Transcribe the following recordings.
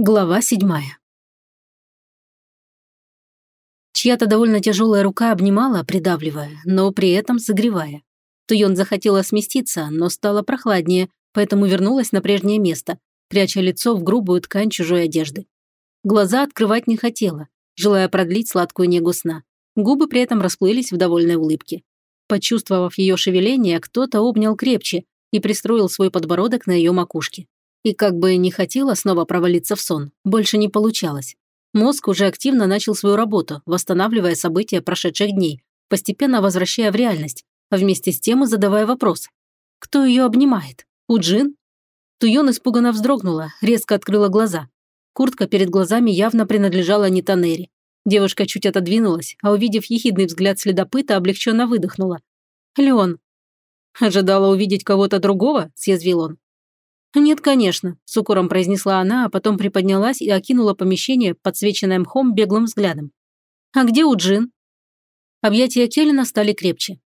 Глава седьмая. Чья-то довольно тяжелая рука обнимала, придавливая, но при этом согревая. Туйон захотела сместиться, но стало прохладнее, поэтому вернулась на прежнее место, пряча лицо в грубую ткань чужой одежды. Глаза открывать не хотела, желая продлить сладкую негу сна. Губы при этом расплылись в довольной улыбке. Почувствовав ее шевеление, кто-то обнял крепче и пристроил свой подбородок на ее макушке. И как бы не хотела снова провалиться в сон, больше не получалось. Мозг уже активно начал свою работу, восстанавливая события прошедших дней, постепенно возвращая в реальность, а вместе с тем и задавая вопрос. Кто ее обнимает? Уджин? Туйон испуганно вздрогнула, резко открыла глаза. Куртка перед глазами явно принадлежала не Танери. Девушка чуть отодвинулась, а увидев ехидный взгляд следопыта, облегченно выдохнула. «Леон». «Ожидала увидеть кого-то другого?» – съязвил он. «Нет, конечно», – с укором произнесла она, а потом приподнялась и окинула помещение, подсвеченное мхом, беглым взглядом. «А где Уджин?» Объятия Келлина стали крепче.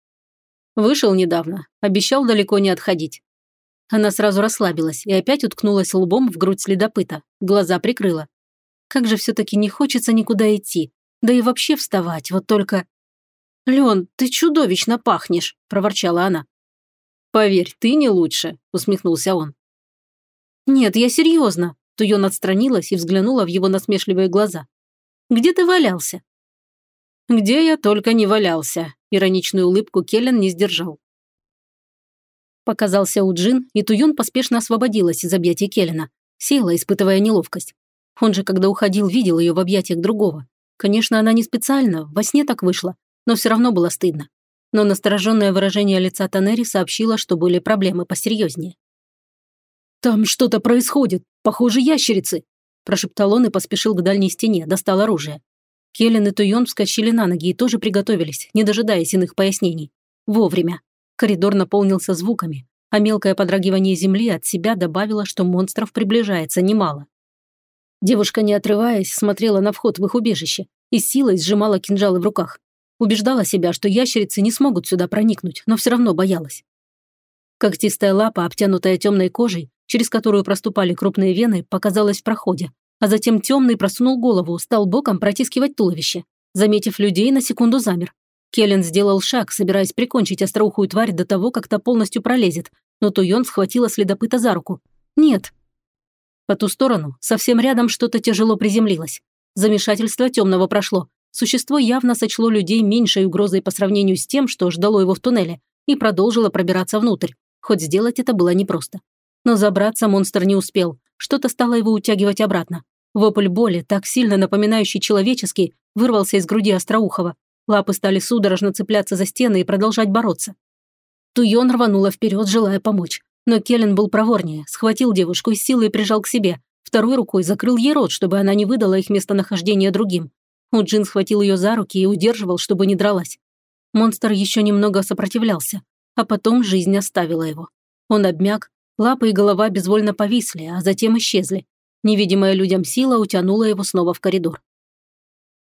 Вышел недавно, обещал далеко не отходить. Она сразу расслабилась и опять уткнулась лбом в грудь следопыта, глаза прикрыла. Как же все-таки не хочется никуда идти, да и вообще вставать, вот только... «Лен, ты чудовищно пахнешь», – проворчала она. «Поверь, ты не лучше», – усмехнулся он. «Нет, я серьезно», – Туйон отстранилась и взглянула в его насмешливые глаза. «Где ты валялся?» «Где я только не валялся», – ироничную улыбку Келлен не сдержал. Показался Уджин, и Туюн поспешно освободилась из объятий Келлена, села, испытывая неловкость. Он же, когда уходил, видел ее в объятиях другого. Конечно, она не специально, во сне так вышло, но все равно было стыдно. Но настороженное выражение лица Танери сообщило, что были проблемы посерьезнее. «Там что-то происходит. Похоже, ящерицы!» Прошептал он и поспешил к дальней стене, достал оружие. Келлен и Туйон вскочили на ноги и тоже приготовились, не дожидаясь иных пояснений. Вовремя. Коридор наполнился звуками, а мелкое подрагивание земли от себя добавило, что монстров приближается немало. Девушка, не отрываясь, смотрела на вход в их убежище и силой сжимала кинжалы в руках. Убеждала себя, что ящерицы не смогут сюда проникнуть, но все равно боялась. Когтистая лапа, обтянутая темной кожей, через которую проступали крупные вены, показалась в проходе, а затем темный просунул голову, стал боком протискивать туловище. Заметив людей, на секунду замер. Келлен сделал шаг, собираясь прикончить остроухую тварь до того, как та полностью пролезет, но Туйон схватила следопыта за руку. «Нет». По ту сторону, совсем рядом что-то тяжело приземлилось. Замешательство темного прошло. Существо явно сочло людей меньшей угрозой по сравнению с тем, что ждало его в туннеле, и продолжило пробираться внутрь хоть сделать это было непросто. Но забраться монстр не успел, что-то стало его утягивать обратно. Вопль боли, так сильно напоминающий человеческий, вырвался из груди Остроухова. Лапы стали судорожно цепляться за стены и продолжать бороться. Туйон рванула вперед, желая помочь. Но Келлен был проворнее, схватил девушку и силой прижал к себе. Второй рукой закрыл ей рот, чтобы она не выдала их местонахождение другим. Уджин схватил ее за руки и удерживал, чтобы не дралась. Монстр еще немного сопротивлялся, а потом жизнь оставила его. Он обмяк, лапы и голова безвольно повисли, а затем исчезли. Невидимая людям сила утянула его снова в коридор.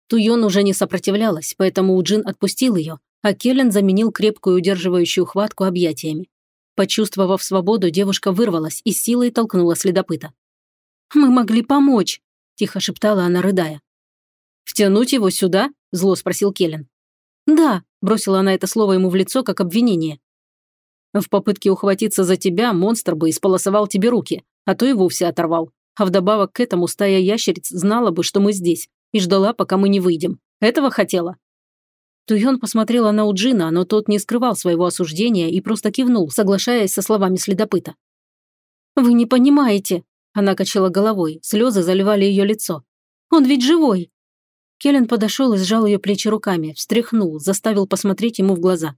Туйон уже не сопротивлялась, поэтому Уджин отпустил ее, а Келлен заменил крепкую удерживающую хватку объятиями. Почувствовав свободу, девушка вырвалась и силой толкнула следопыта. «Мы могли помочь», – тихо шептала она, рыдая. «Втянуть его сюда?» – зло спросил Келлен. «Да», – бросила она это слово ему в лицо как обвинение. В попытке ухватиться за тебя монстр бы исполосовал тебе руки, а то и вовсе оторвал. А вдобавок к этому стая ящериц знала бы, что мы здесь, и ждала, пока мы не выйдем. Этого хотела?» Туйон посмотрела на Уджина, но тот не скрывал своего осуждения и просто кивнул, соглашаясь со словами следопыта. «Вы не понимаете», – она качала головой, слезы заливали ее лицо. «Он ведь живой!» Келлен подошел и сжал ее плечи руками, встряхнул, заставил посмотреть ему в глаза.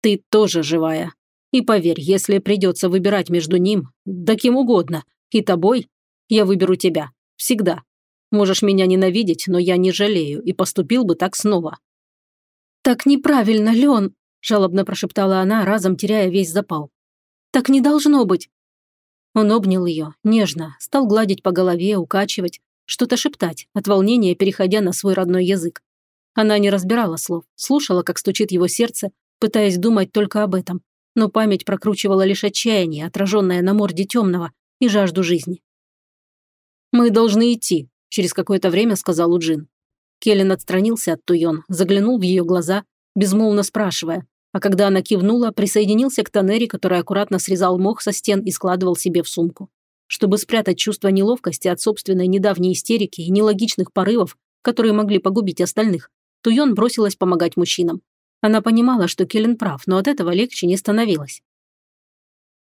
Ты тоже живая. И поверь, если придется выбирать между ним, да кем угодно, и тобой, я выберу тебя. Всегда. Можешь меня ненавидеть, но я не жалею и поступил бы так снова». «Так неправильно, Лен», – жалобно прошептала она, разом теряя весь запал. «Так не должно быть». Он обнял ее, нежно, стал гладить по голове, укачивать, что-то шептать, от волнения переходя на свой родной язык. Она не разбирала слов, слушала, как стучит его сердце, пытаясь думать только об этом, но память прокручивала лишь отчаяние, отраженное на морде темного, и жажду жизни. «Мы должны идти», – через какое-то время сказал Уджин. Келлен отстранился от Туйон, заглянул в ее глаза, безмолвно спрашивая, а когда она кивнула, присоединился к Танери, который аккуратно срезал мох со стен и складывал себе в сумку. Чтобы спрятать чувство неловкости от собственной недавней истерики и нелогичных порывов, которые могли погубить остальных, Туйон бросилась помогать мужчинам. Она понимала, что Келлен прав, но от этого легче не становилось.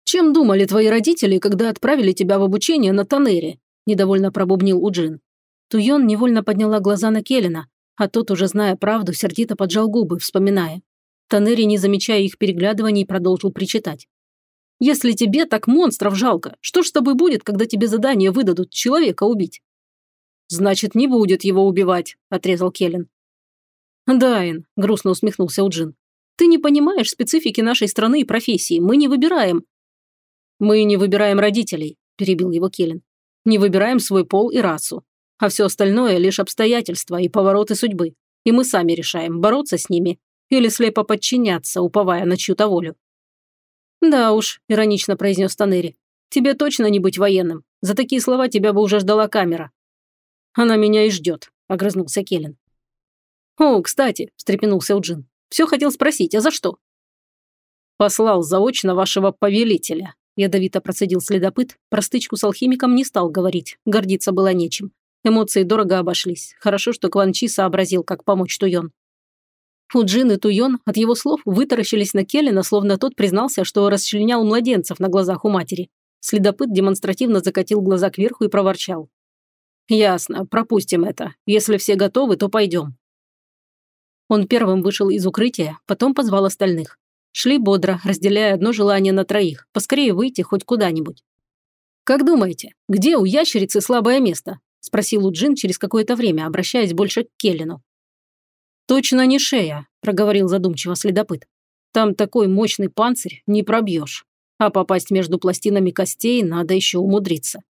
«Чем думали твои родители, когда отправили тебя в обучение на Танери?» – недовольно пробубнил Уджин. Туйон невольно подняла глаза на Келлена, а тот, уже зная правду, сердито поджал губы, вспоминая. Танери, не замечая их переглядываний, продолжил причитать. «Если тебе так монстров жалко, что ж с тобой будет, когда тебе задание выдадут человека убить?» «Значит, не будет его убивать», – отрезал Келлен. «Дайн», – грустно усмехнулся Уджин. «Ты не понимаешь специфики нашей страны и профессии. Мы не выбираем». «Мы не выбираем родителей», – перебил его Келлен. «Не выбираем свой пол и расу. А все остальное – лишь обстоятельства и повороты судьбы. И мы сами решаем, бороться с ними или слепо подчиняться, уповая на чью-то волю». «Да уж», – иронично произнес Танери. «Тебе точно не быть военным. За такие слова тебя бы уже ждала камера». «Она меня и ждет», – огрызнулся Келлен. «О, кстати», – встрепенулся Уджин. «Все хотел спросить, а за что?» «Послал заочно вашего повелителя», – ядовито процедил следопыт. Простычку с алхимиком не стал говорить, гордиться было нечем. Эмоции дорого обошлись. Хорошо, что Кван Чи сообразил, как помочь Туйон. Уджин и Туйон от его слов вытаращились на Келлина, словно тот признался, что расчленял младенцев на глазах у матери. Следопыт демонстративно закатил глаза кверху и проворчал. «Ясно, пропустим это. Если все готовы, то пойдем». Он первым вышел из укрытия, потом позвал остальных. Шли бодро, разделяя одно желание на троих, поскорее выйти хоть куда-нибудь. «Как думаете, где у ящерицы слабое место?» – спросил Уджин через какое-то время, обращаясь больше к Келлину. «Точно не шея», – проговорил задумчиво следопыт. «Там такой мощный панцирь, не пробьешь. А попасть между пластинами костей надо еще умудриться».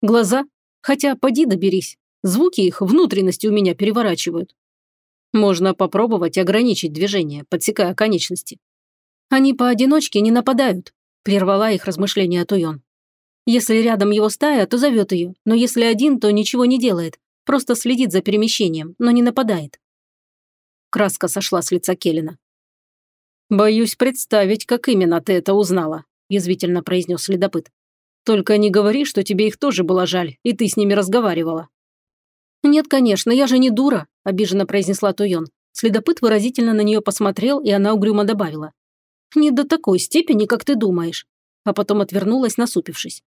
«Глаза? Хотя поди доберись. Звуки их внутренности у меня переворачивают. Можно попробовать ограничить движение, подсекая конечности. Они поодиночке не нападают, прервала их размышления Туйон. Если рядом его стая, то зовет ее, но если один, то ничего не делает, просто следит за перемещением, но не нападает. Краска сошла с лица Келлина. «Боюсь представить, как именно ты это узнала», – язвительно произнес следопыт. «Только не говори, что тебе их тоже было жаль, и ты с ними разговаривала». «Нет, конечно, я же не дура», – обиженно произнесла Туйон. Следопыт выразительно на нее посмотрел, и она угрюмо добавила. «Не до такой степени, как ты думаешь», а потом отвернулась, насупившись.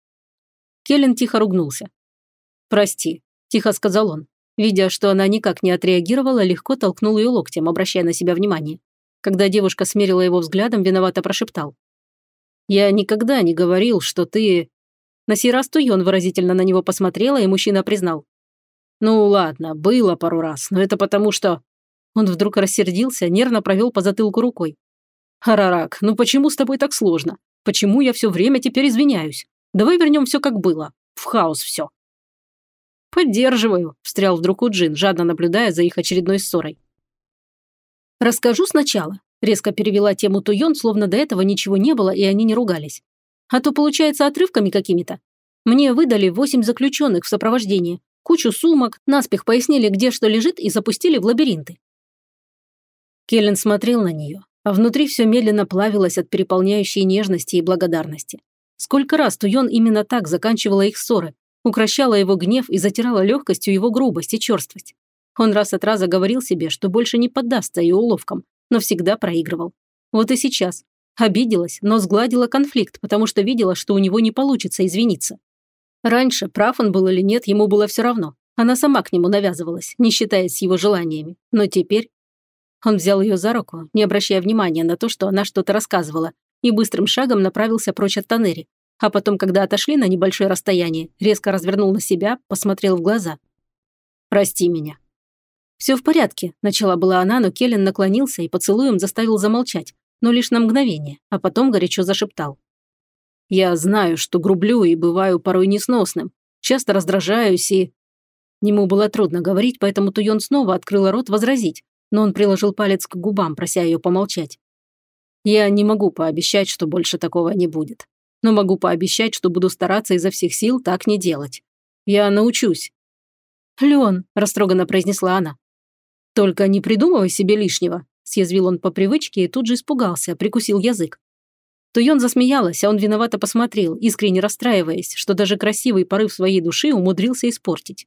Келлен тихо ругнулся. «Прости», – тихо сказал он. Видя, что она никак не отреагировала, легко толкнул ее локтем, обращая на себя внимание. Когда девушка смерила его взглядом, виновато прошептал. «Я никогда не говорил, что ты...» На сей раз Туйон выразительно на него посмотрела, и мужчина признал. «Ну ладно, было пару раз, но это потому что...» Он вдруг рассердился, нервно провел по затылку рукой. «Харарак, ну почему с тобой так сложно? Почему я все время теперь извиняюсь? Давай вернем все как было. В хаос все». «Поддерживаю», – встрял вдруг Уджин, жадно наблюдая за их очередной ссорой. «Расскажу сначала», – резко перевела тему Туйон, словно до этого ничего не было, и они не ругались. «А то получается отрывками какими-то. Мне выдали восемь заключенных в сопровождении, Кучу сумок, наспех пояснили, где что лежит, и запустили в лабиринты. Келлен смотрел на нее, а внутри все медленно плавилось от переполняющей нежности и благодарности. Сколько раз Туйон именно так заканчивала их ссоры, укращала его гнев и затирала легкостью его грубость и черствость. Он раз от раза говорил себе, что больше не поддастся ее уловкам, но всегда проигрывал. Вот и сейчас. Обиделась, но сгладила конфликт, потому что видела, что у него не получится извиниться. Раньше, прав он был или нет, ему было все равно. Она сама к нему навязывалась, не считаясь его желаниями. Но теперь... Он взял ее за руку, не обращая внимания на то, что она что-то рассказывала, и быстрым шагом направился прочь от Танери. А потом, когда отошли на небольшое расстояние, резко развернул на себя, посмотрел в глаза. «Прости меня». «Все в порядке», – начала была она, но Келлен наклонился и поцелуем заставил замолчать, но лишь на мгновение, а потом горячо зашептал. Я знаю, что грублю и бываю порой несносным. Часто раздражаюсь и... Нему было трудно говорить, поэтому Туйон снова открыла рот возразить, но он приложил палец к губам, прося ее помолчать. Я не могу пообещать, что больше такого не будет. Но могу пообещать, что буду стараться изо всех сил так не делать. Я научусь». «Леон», – растроганно произнесла она. «Только не придумывай себе лишнего», – съязвил он по привычке и тут же испугался, прикусил язык. Туйон засмеялась, а он виновато посмотрел, искренне расстраиваясь, что даже красивый порыв своей души умудрился испортить.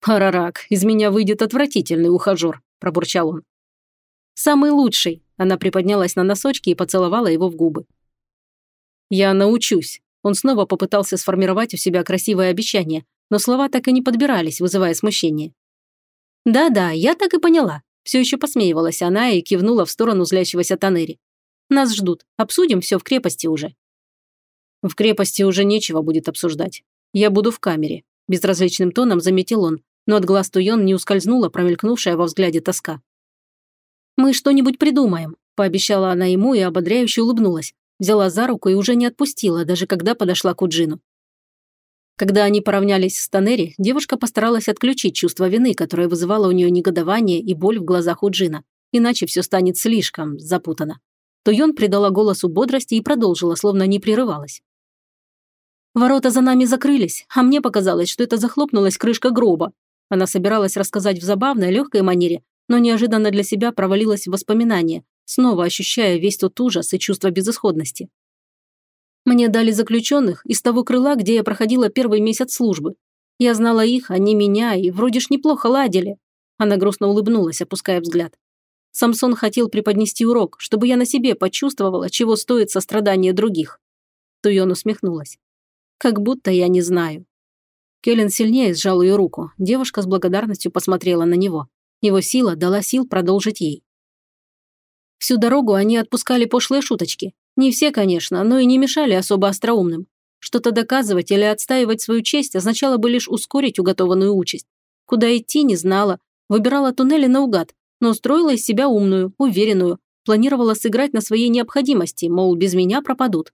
«Парарак, из меня выйдет отвратительный ухажер», – пробурчал он. «Самый лучший», – она приподнялась на носочки и поцеловала его в губы. «Я научусь». Он снова попытался сформировать у себя красивое обещание, но слова так и не подбирались, вызывая смущение. «Да-да, я так и поняла». Все еще посмеивалась она и кивнула в сторону злящегося Танери. Нас ждут. Обсудим все в крепости уже». «В крепости уже нечего будет обсуждать. Я буду в камере», – безразличным тоном заметил он, но от глаз Туйон не ускользнула промелькнувшая во взгляде тоска. «Мы что-нибудь придумаем», – пообещала она ему и ободряюще улыбнулась. Взяла за руку и уже не отпустила, даже когда подошла к Уджину. Когда они поравнялись с Танери, девушка постаралась отключить чувство вины, которое вызывало у нее негодование и боль в глазах Уджина, иначе все станет слишком запутано то Йон придала голосу бодрости и продолжила, словно не прерывалась. Ворота за нами закрылись, а мне показалось, что это захлопнулась крышка гроба. Она собиралась рассказать в забавной, легкой манере, но неожиданно для себя провалилась в воспоминания, снова ощущая весь тот ужас и чувство безысходности. Мне дали заключенных из того крыла, где я проходила первый месяц службы. Я знала их, они меня, и вроде ж неплохо ладили. Она грустно улыбнулась, опуская взгляд. Самсон хотел преподнести урок, чтобы я на себе почувствовала, чего стоит сострадание других. Туйон усмехнулась. Как будто я не знаю. Келлен сильнее сжал ее руку. Девушка с благодарностью посмотрела на него. Его сила дала сил продолжить ей. Всю дорогу они отпускали пошлые шуточки. Не все, конечно, но и не мешали особо остроумным. Что-то доказывать или отстаивать свою честь означало бы лишь ускорить уготованную участь. Куда идти не знала, выбирала туннели наугад, но устроила из себя умную, уверенную, планировала сыграть на своей необходимости, мол, без меня пропадут.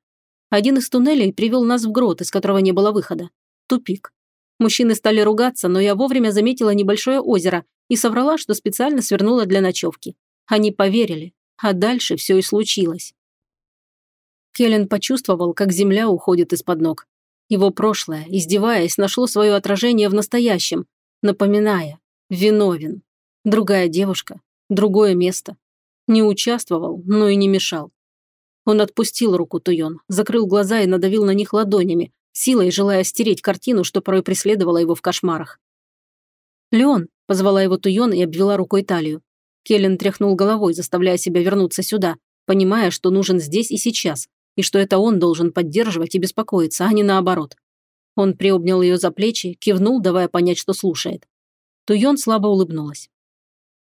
Один из туннелей привел нас в грот, из которого не было выхода. Тупик. Мужчины стали ругаться, но я вовремя заметила небольшое озеро и соврала, что специально свернула для ночевки. Они поверили, а дальше все и случилось. Келлен почувствовал, как земля уходит из-под ног. Его прошлое, издеваясь, нашло свое отражение в настоящем, напоминая «виновен». Другая девушка, другое место. Не участвовал, но и не мешал. Он отпустил руку Туйон, закрыл глаза и надавил на них ладонями, силой желая стереть картину, что порой преследовала его в кошмарах. «Леон!» – позвала его Туйон и обвела рукой талию. Келлен тряхнул головой, заставляя себя вернуться сюда, понимая, что нужен здесь и сейчас, и что это он должен поддерживать и беспокоиться, а не наоборот. Он приобнял ее за плечи, кивнул, давая понять, что слушает. Туйон слабо улыбнулась.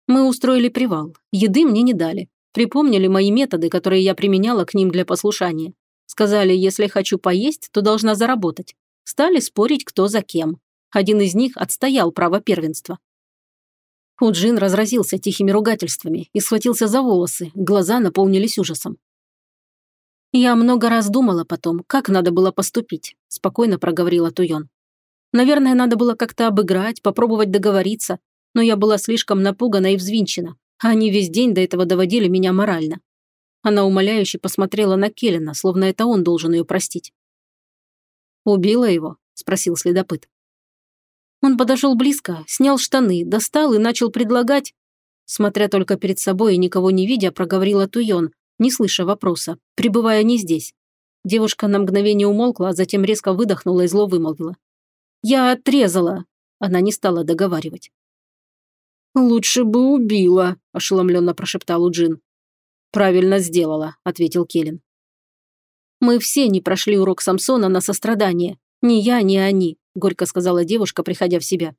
Мы устроили привал. Еды мне не дали. Припомнили мои методы, которые я применяла к ним для послушания. Сказали, если хочу поесть, то должна заработать. Стали спорить, кто за кем. Один из них отстоял право первенства. Худжин разразился тихими ругательствами и схватился за волосы, глаза наполнились ужасом. «Я много раз думала потом, как надо было поступить», – спокойно проговорила Туйон. «Наверное, надо было как-то обыграть, попробовать договориться, но я была слишком напугана и взвинчена, а они весь день до этого доводили меня морально. Она умоляюще посмотрела на Келлина, словно это он должен ее простить. «Убила его?» – спросил следопыт. Он подошел близко, снял штаны, достал и начал предлагать. Смотря только перед собой и никого не видя, проговорила Туйон, не слыша вопроса, пребывая не здесь. Девушка на мгновение умолкла, а затем резко выдохнула и зло вымолвила. «Я отрезала!» Она не стала договаривать. «Лучше бы убила», – ошеломленно прошептал Уджин. «Правильно сделала», – ответил Келлен. «Мы все не прошли урок Самсона на сострадание. Ни я, ни они», – горько сказала девушка, приходя в себя.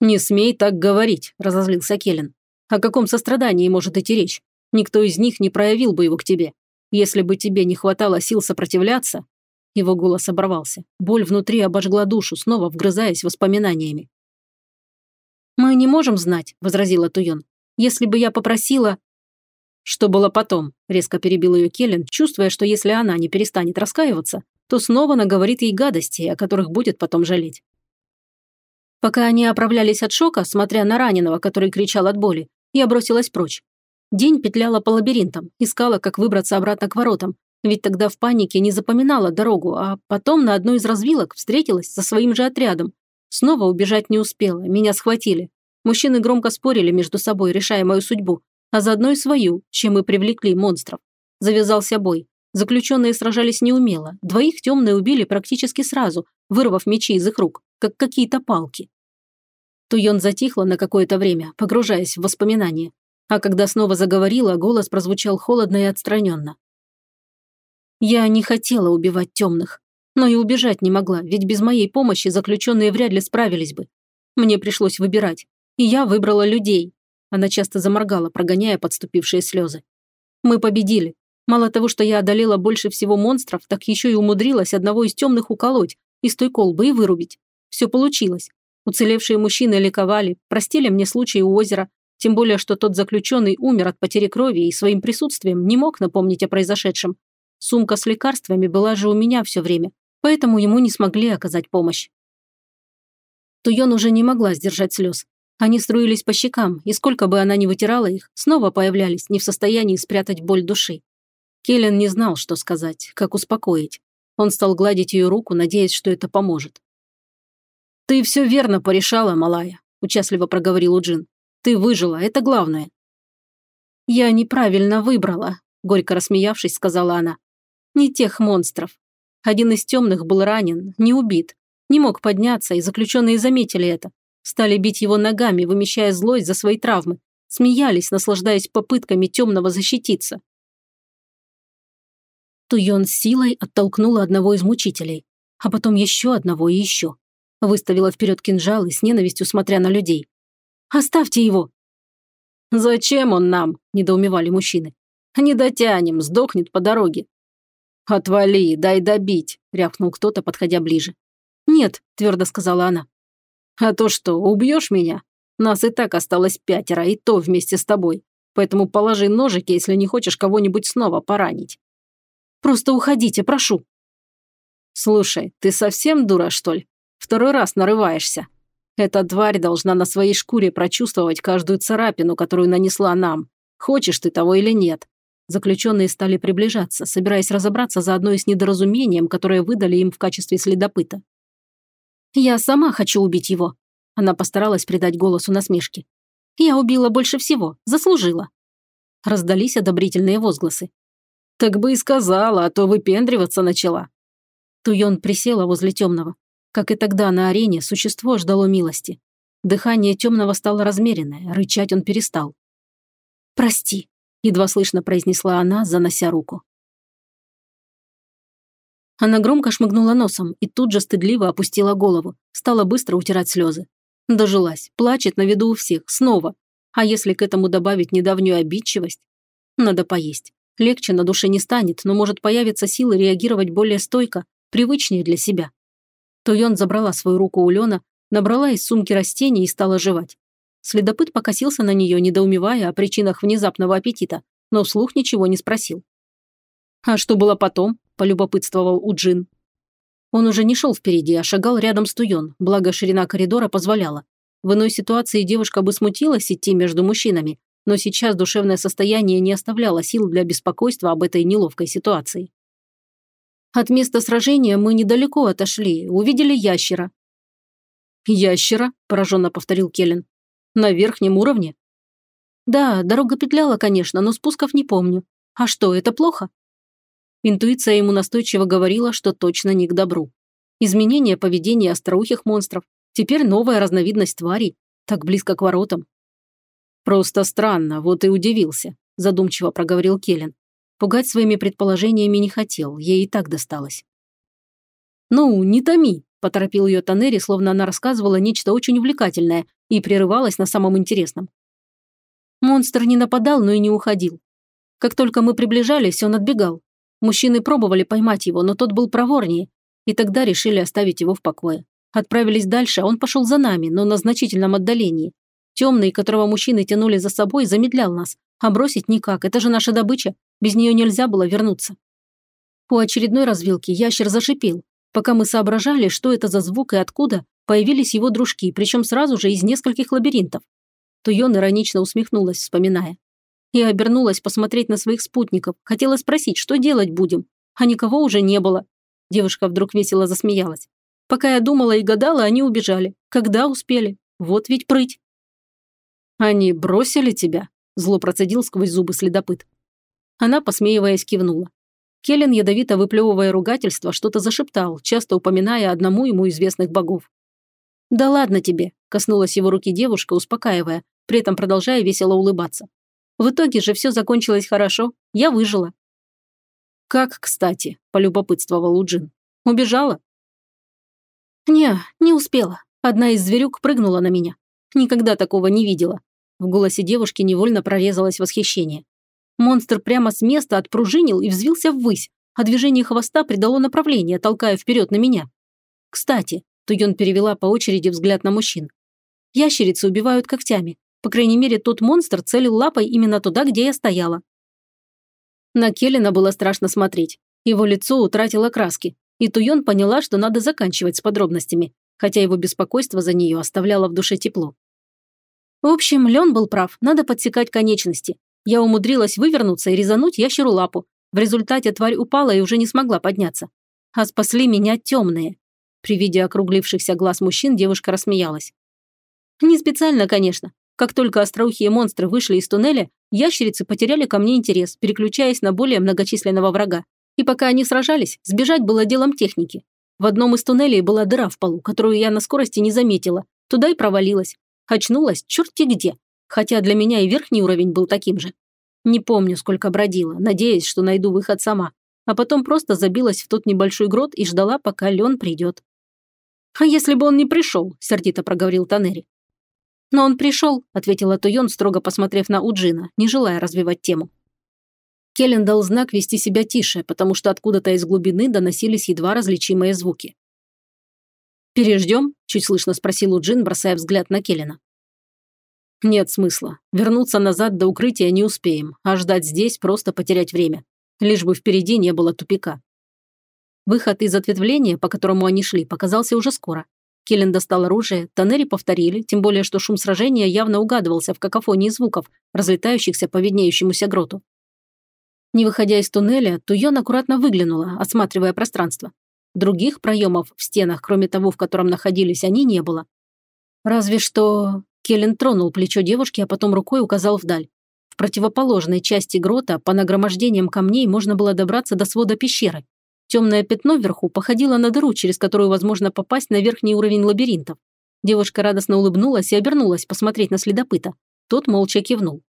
«Не смей так говорить», – разозлился Келлен. «О каком сострадании может идти речь? Никто из них не проявил бы его к тебе. Если бы тебе не хватало сил сопротивляться...» Его голос оборвался. Боль внутри обожгла душу, снова вгрызаясь воспоминаниями. «Мы не можем знать», – возразила Туйон. «Если бы я попросила...» «Что было потом?» – резко перебил ее Келлен, чувствуя, что если она не перестанет раскаиваться, то снова наговорит ей гадости, о которых будет потом жалеть. Пока они оправлялись от шока, смотря на раненого, который кричал от боли, я бросилась прочь. День петляла по лабиринтам, искала, как выбраться обратно к воротам, Ведь тогда в панике не запоминала дорогу, а потом на одной из развилок встретилась со своим же отрядом. Снова убежать не успела, меня схватили. Мужчины громко спорили между собой, решая мою судьбу, а заодно и свою, чем и привлекли монстров. Завязался бой. Заключенные сражались неумело. Двоих темные убили практически сразу, вырвав мечи из их рук, как какие-то палки. Туйон затихла на какое-то время, погружаясь в воспоминания. А когда снова заговорила, голос прозвучал холодно и отстраненно. Я не хотела убивать темных, но и убежать не могла, ведь без моей помощи заключенные вряд ли справились бы. Мне пришлось выбирать, и я выбрала людей. Она часто заморгала, прогоняя подступившие слезы. Мы победили. Мало того, что я одолела больше всего монстров, так еще и умудрилась одного из темных уколоть, из той колбы и вырубить. Все получилось. Уцелевшие мужчины ликовали, простили мне случай у озера, тем более, что тот заключенный умер от потери крови и своим присутствием не мог напомнить о произошедшем. Сумка с лекарствами была же у меня все время, поэтому ему не смогли оказать помощь. Туйон уже не могла сдержать слез. Они струились по щекам, и сколько бы она ни вытирала их, снова появлялись, не в состоянии спрятать боль души. Келлен не знал, что сказать, как успокоить. Он стал гладить ее руку, надеясь, что это поможет. «Ты все верно порешала, малая», – участливо проговорил Уджин. «Ты выжила, это главное». «Я неправильно выбрала», – горько рассмеявшись, сказала она. Не тех монстров. Один из темных был ранен, не убит. Не мог подняться, и заключенные заметили это. Стали бить его ногами, вымещая злость за свои травмы. Смеялись, наслаждаясь попытками темного защититься. Туйон силой оттолкнула одного из мучителей, а потом еще одного и еще. Выставила вперед кинжал и с ненавистью смотря на людей. «Оставьте его!» «Зачем он нам?» – недоумевали мужчины. «Не дотянем, сдохнет по дороге. «Отвали, дай добить», – рявкнул кто-то, подходя ближе. «Нет», – твердо сказала она. «А то что, убьешь меня? Нас и так осталось пятеро, и то вместе с тобой. Поэтому положи ножики, если не хочешь кого-нибудь снова поранить». «Просто уходите, прошу». «Слушай, ты совсем дура, что ли? Второй раз нарываешься. Эта тварь должна на своей шкуре прочувствовать каждую царапину, которую нанесла нам. Хочешь ты того или нет. Заключенные стали приближаться, собираясь разобраться заодно и с недоразумением, которое выдали им в качестве следопыта. «Я сама хочу убить его», – она постаралась придать голосу насмешки. «Я убила больше всего, заслужила». Раздались одобрительные возгласы. «Так бы и сказала, а то выпендриваться начала». Туйон присела возле темного. Как и тогда на арене, существо ждало милости. Дыхание темного стало размеренное, рычать он перестал. «Прости», едва слышно произнесла она, занося руку. Она громко шмыгнула носом и тут же стыдливо опустила голову, стала быстро утирать слезы. Дожилась, плачет на виду у всех, снова. А если к этому добавить недавнюю обидчивость? Надо поесть. Легче на душе не станет, но может появиться силы реагировать более стойко, привычнее для себя. Туйон забрала свою руку у Лена, набрала из сумки растений и стала жевать. Следопыт покосился на нее, недоумевая о причинах внезапного аппетита, но вслух ничего не спросил. «А что было потом?» – полюбопытствовал Уджин. Он уже не шел впереди, а шагал рядом с Туйон, благо ширина коридора позволяла. В иной ситуации девушка бы смутилась идти между мужчинами, но сейчас душевное состояние не оставляло сил для беспокойства об этой неловкой ситуации. От места сражения мы недалеко отошли, увидели ящера. «Ящера?» – пораженно повторил Келлен. На верхнем уровне? Да, дорога петляла, конечно, но спусков не помню. А что, это плохо? Интуиция ему настойчиво говорила, что точно не к добру. Изменение поведения остроухих монстров. Теперь новая разновидность тварей. Так близко к воротам. Просто странно, вот и удивился, задумчиво проговорил Келлен. Пугать своими предположениями не хотел, ей и так досталось. «Ну, не томи», – поторопил ее Танери, словно она рассказывала нечто очень увлекательное и прерывалась на самом интересном. Монстр не нападал, но и не уходил. Как только мы приближались, он отбегал. Мужчины пробовали поймать его, но тот был проворнее, и тогда решили оставить его в покое. Отправились дальше, а он пошел за нами, но на значительном отдалении. Темный, которого мужчины тянули за собой, замедлял нас. А бросить никак, это же наша добыча. Без нее нельзя было вернуться. У очередной развилки ящер зашипел. Пока мы соображали, что это за звук и откуда, появились его дружки, причем сразу же из нескольких лабиринтов. Туйон иронично усмехнулась, вспоминая. Я обернулась посмотреть на своих спутников, хотела спросить, что делать будем, а никого уже не было. Девушка вдруг весело засмеялась. Пока я думала и гадала, они убежали. Когда успели? Вот ведь прыть. Они бросили тебя? Зло процедил сквозь зубы следопыт. Она, посмеиваясь, кивнула. Келлен, ядовито выплевывая ругательство, что-то зашептал, часто упоминая одному ему известных богов. «Да ладно тебе», – коснулась его руки девушка, успокаивая, при этом продолжая весело улыбаться. «В итоге же все закончилось хорошо, я выжила». «Как, кстати», – полюбопытствовал Уджин. «Убежала?» «Не, не успела. Одна из зверюк прыгнула на меня. Никогда такого не видела». В голосе девушки невольно прорезалось восхищение. Монстр прямо с места отпружинил и взвился ввысь, а движение хвоста придало направление, толкая вперед на меня. Кстати, Туйон перевела по очереди взгляд на мужчин. Ящерицы убивают когтями. По крайней мере, тот монстр целил лапой именно туда, где я стояла. На Келлина было страшно смотреть. Его лицо утратило краски, и Туйон поняла, что надо заканчивать с подробностями, хотя его беспокойство за нее оставляло в душе тепло. В общем, Лен был прав, надо подсекать конечности. Я умудрилась вывернуться и резануть ящеру лапу. В результате тварь упала и уже не смогла подняться. А спасли меня темные. При виде округлившихся глаз мужчин девушка рассмеялась. Не специально, конечно. Как только остроухие монстры вышли из туннеля, ящерицы потеряли ко мне интерес, переключаясь на более многочисленного врага. И пока они сражались, сбежать было делом техники. В одном из туннелей была дыра в полу, которую я на скорости не заметила. Туда и провалилась. Очнулась черти где, хотя для меня и верхний уровень был таким же. Не помню, сколько бродила, надеясь, что найду выход сама, а потом просто забилась в тот небольшой грот и ждала, пока Лен придет. «А если бы он не пришел?» – сердито проговорил Танери. «Но он пришел», – ответила Туйон, строго посмотрев на Уджина, не желая развивать тему. Келлен дал знак вести себя тише, потому что откуда-то из глубины доносились едва различимые звуки. «Переждем?» – чуть слышно спросил Уджин, бросая взгляд на Келлена. Нет смысла. Вернуться назад до укрытия не успеем, а ждать здесь просто потерять время. Лишь бы впереди не было тупика. Выход из ответвления, по которому они шли, показался уже скоро. Келлен достал оружие, тоннели повторили, тем более, что шум сражения явно угадывался в какофонии звуков, разлетающихся по виднеющемуся гроту. Не выходя из туннеля, Туйон аккуратно выглянула, осматривая пространство. Других проемов в стенах, кроме того, в котором находились они, не было. Разве что... Келлен тронул плечо девушки, а потом рукой указал вдаль. В противоположной части грота по нагромождениям камней можно было добраться до свода пещеры. Темное пятно вверху походило на дыру, через которую возможно попасть на верхний уровень лабиринтов. Девушка радостно улыбнулась и обернулась посмотреть на следопыта. Тот молча кивнул.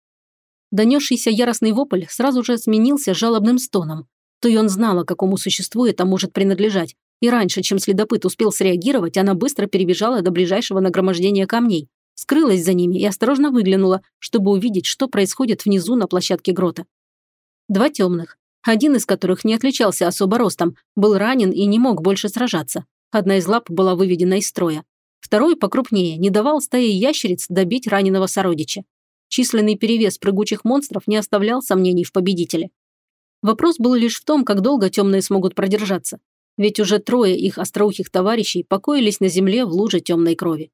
Донесшийся яростный вопль сразу же сменился жалобным стоном. То и он знала, какому существу это может принадлежать, и раньше, чем следопыт успел среагировать, она быстро перебежала до ближайшего нагромождения камней, скрылась за ними и осторожно выглянула, чтобы увидеть, что происходит внизу на площадке грота. Два темных, один из которых не отличался особо ростом, был ранен и не мог больше сражаться. Одна из лап была выведена из строя. Второй, покрупнее, не давал стае ящериц добить раненого сородича. Численный перевес прыгучих монстров не оставлял сомнений в победителе. Вопрос был лишь в том, как долго темные смогут продержаться. Ведь уже трое их остроухих товарищей покоились на земле в луже темной крови.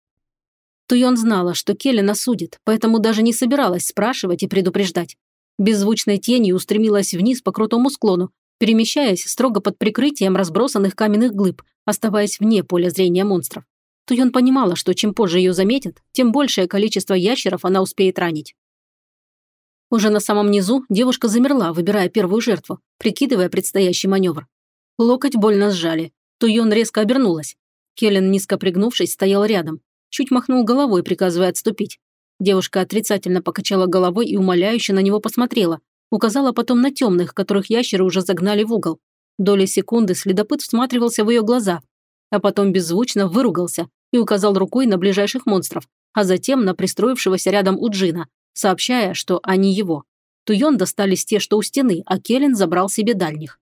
Туйон знала, что Келлен осудит, поэтому даже не собиралась спрашивать и предупреждать. Беззвучной тенью устремилась вниз по крутому склону, перемещаясь строго под прикрытием разбросанных каменных глыб, оставаясь вне поля зрения монстров. Туйон понимала, что чем позже ее заметят, тем большее количество ящеров она успеет ранить. Уже на самом низу девушка замерла, выбирая первую жертву, прикидывая предстоящий маневр. Локоть больно сжали. Туйон резко обернулась. Келлен, низко пригнувшись, стоял рядом. Чуть махнул головой, приказывая отступить. Девушка отрицательно покачала головой и умоляюще на него посмотрела. Указала потом на темных, которых ящеры уже загнали в угол. Доли секунды следопыт всматривался в ее глаза, а потом беззвучно выругался и указал рукой на ближайших монстров, а затем на пристроившегося рядом Уджина, сообщая, что они его. Туйон достались те, что у стены, а Келлен забрал себе дальних.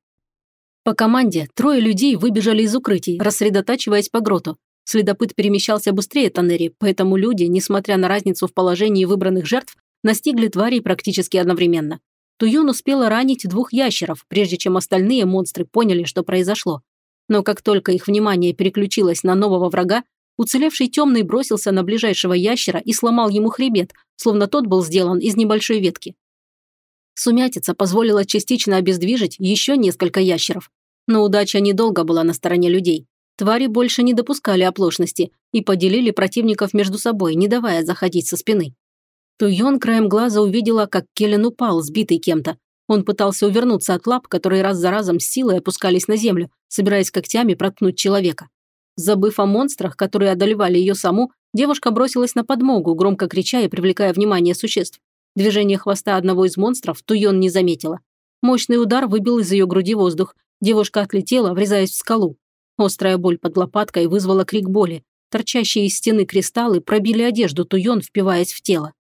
По команде трое людей выбежали из укрытий, рассредотачиваясь по гроту, Следопыт перемещался быстрее Таннери, поэтому люди, несмотря на разницу в положении выбранных жертв, настигли тварей практически одновременно. Туйон успела ранить двух ящеров, прежде чем остальные монстры поняли, что произошло. Но как только их внимание переключилось на нового врага, уцелевший темный бросился на ближайшего ящера и сломал ему хребет, словно тот был сделан из небольшой ветки. Сумятица позволила частично обездвижить еще несколько ящеров. Но удача недолго была на стороне людей. Твари больше не допускали оплошности и поделили противников между собой, не давая заходить со спины. Туйон краем глаза увидела, как Келлен упал, сбитый кем-то. Он пытался увернуться от лап, которые раз за разом с силой опускались на землю, собираясь когтями проткнуть человека. Забыв о монстрах, которые одолевали ее саму, девушка бросилась на подмогу, громко крича и привлекая внимание существ. Движение хвоста одного из монстров Туйон не заметила. Мощный удар выбил из ее груди воздух. Девушка отлетела, врезаясь в скалу. Острая боль под лопаткой вызвала крик боли. Торчащие из стены кристаллы пробили одежду Туйон, впиваясь в тело.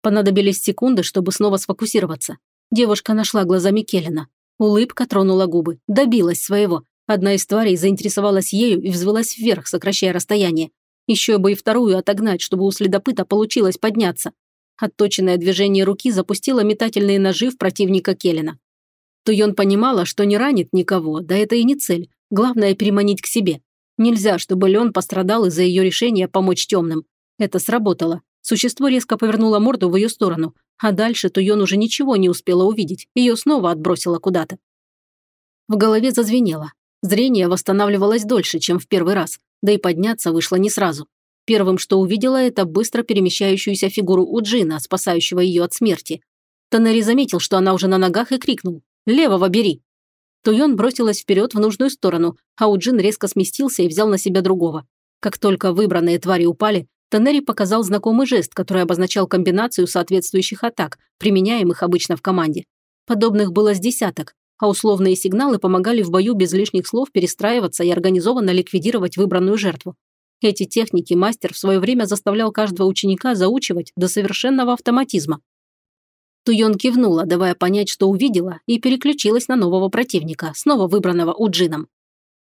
Понадобились секунды, чтобы снова сфокусироваться. Девушка нашла глазами Келлина. Улыбка тронула губы, добилась своего. Одна из тварей заинтересовалась ею и взвелась вверх, сокращая расстояние. Еще бы и вторую отогнать, чтобы у следопыта получилось подняться. Отточенное движение руки запустило метательные ножи в противника Келлина. Туйон понимала, что не ранит никого, да это и не цель. Главное – переманить к себе. Нельзя, чтобы Лен пострадал из-за ее решения помочь темным. Это сработало. Существо резко повернуло морду в ее сторону, а дальше Туйон уже ничего не успела увидеть, ее снова отбросило куда-то. В голове зазвенело. Зрение восстанавливалось дольше, чем в первый раз, да и подняться вышло не сразу. Первым, что увидела, это быстро перемещающуюся фигуру Уджина, спасающего ее от смерти. Тоннери заметил, что она уже на ногах и крикнул «Левого бери!». Туйон бросилась вперед в нужную сторону, а Уджин резко сместился и взял на себя другого. Как только выбранные твари упали, Тоннери показал знакомый жест, который обозначал комбинацию соответствующих атак, применяемых обычно в команде. Подобных было с десяток, а условные сигналы помогали в бою без лишних слов перестраиваться и организованно ликвидировать выбранную жертву. Эти техники мастер в свое время заставлял каждого ученика заучивать до совершенного автоматизма. Туйон кивнула, давая понять, что увидела, и переключилась на нового противника, снова выбранного Уджином.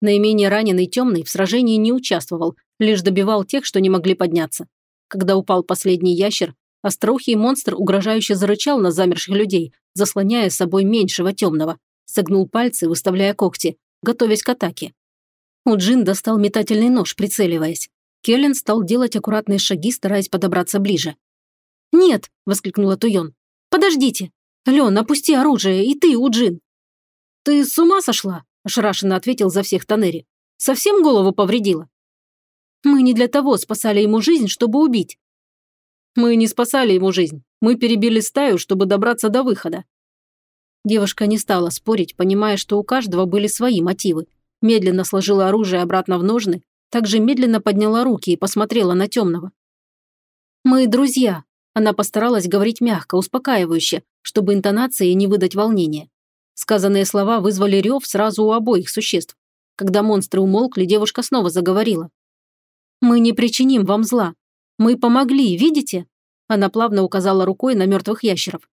Наименее раненый темный в сражении не участвовал, лишь добивал тех, что не могли подняться. Когда упал последний ящер, остроухий монстр угрожающе зарычал на замерших людей, заслоняя собой меньшего темного. Согнул пальцы, выставляя когти, готовясь к атаке. Уджин достал метательный нож, прицеливаясь. Келлен стал делать аккуратные шаги, стараясь подобраться ближе. «Нет!» – воскликнула Туйон. «Подождите! Лен, опусти оружие, и ты, Уджин!» «Ты с ума сошла?» – ошарашенно ответил за всех Танери. «Совсем голову повредила?» «Мы не для того спасали ему жизнь, чтобы убить». «Мы не спасали ему жизнь. Мы перебили стаю, чтобы добраться до выхода». Девушка не стала спорить, понимая, что у каждого были свои мотивы – медленно сложила оружие обратно в ножны, также медленно подняла руки и посмотрела на темного. «Мы друзья», – она постаралась говорить мягко, успокаивающе, чтобы интонации не выдать волнения. Сказанные слова вызвали рев сразу у обоих существ. Когда монстры умолкли, девушка снова заговорила. «Мы не причиним вам зла. Мы помогли, видите?» Она плавно указала рукой на мертвых ящеров.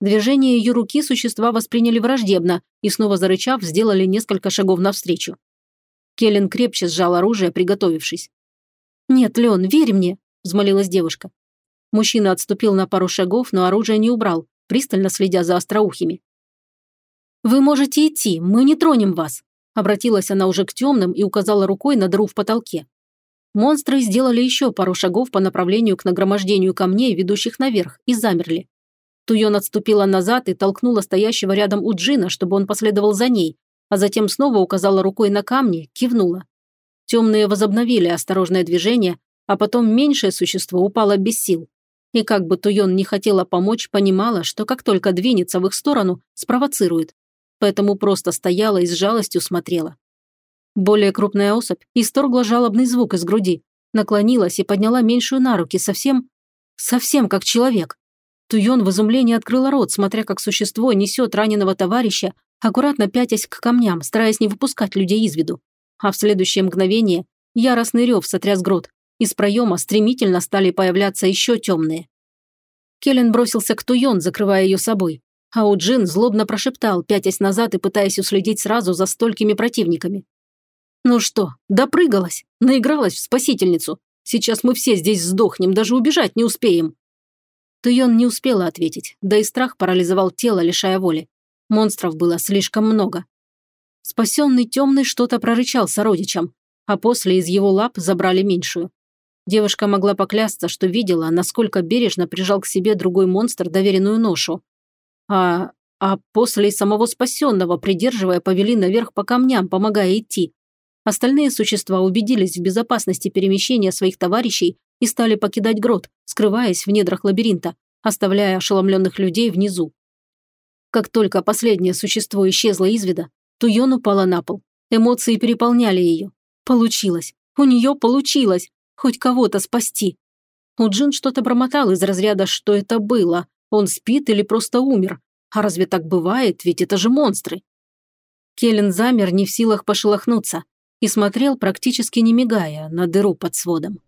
Движение ее руки существа восприняли враждебно и, снова зарычав, сделали несколько шагов навстречу. Келлен крепче сжал оружие, приготовившись. «Нет, Леон, верь мне», – взмолилась девушка. Мужчина отступил на пару шагов, но оружие не убрал, пристально следя за остроухими. «Вы можете идти, мы не тронем вас», – обратилась она уже к темным и указала рукой на дыру в потолке. Монстры сделали еще пару шагов по направлению к нагромождению камней, ведущих наверх, и замерли. Туйон отступила назад и толкнула стоящего рядом у Джина, чтобы он последовал за ней, а затем снова указала рукой на камни, кивнула. Темные возобновили осторожное движение, а потом меньшее существо упало без сил. И как бы Туйон не хотела помочь, понимала, что как только двинется в их сторону, спровоцирует. Поэтому просто стояла и с жалостью смотрела. Более крупная особь исторгла жалобный звук из груди, наклонилась и подняла меньшую на руки, совсем... совсем как человек. Туйон в изумлении открыла рот, смотря как существо несет раненого товарища, аккуратно пятясь к камням, стараясь не выпускать людей из виду. А в следующее мгновение яростный рев сотряс грот. Из проема стремительно стали появляться еще темные. Келлен бросился к Туйон, закрывая ее собой. А Уджин злобно прошептал, пятясь назад и пытаясь уследить сразу за столькими противниками. «Ну что, допрыгалась, наигралась в спасительницу. Сейчас мы все здесь сдохнем, даже убежать не успеем». Туйон не успела ответить, да и страх парализовал тело, лишая воли. Монстров было слишком много. Спасенный темный что-то прорычал сородичам, а после из его лап забрали меньшую. Девушка могла поклясться, что видела, насколько бережно прижал к себе другой монстр доверенную ношу. А... а после самого спасенного, придерживая, повели наверх по камням, помогая идти. Остальные существа убедились в безопасности перемещения своих товарищей и стали покидать грот, скрываясь в недрах лабиринта, оставляя ошеломленных людей внизу. Как только последнее существо исчезло из вида, Туйон упала на пол. Эмоции переполняли ее. Получилось. У нее получилось. Хоть кого-то спасти. У Джин что-то бормотал из разряда «что это было?», он спит или просто умер. А разве так бывает? Ведь это же монстры. Келлен замер, не в силах пошелохнуться, и смотрел, практически не мигая, на дыру под сводом.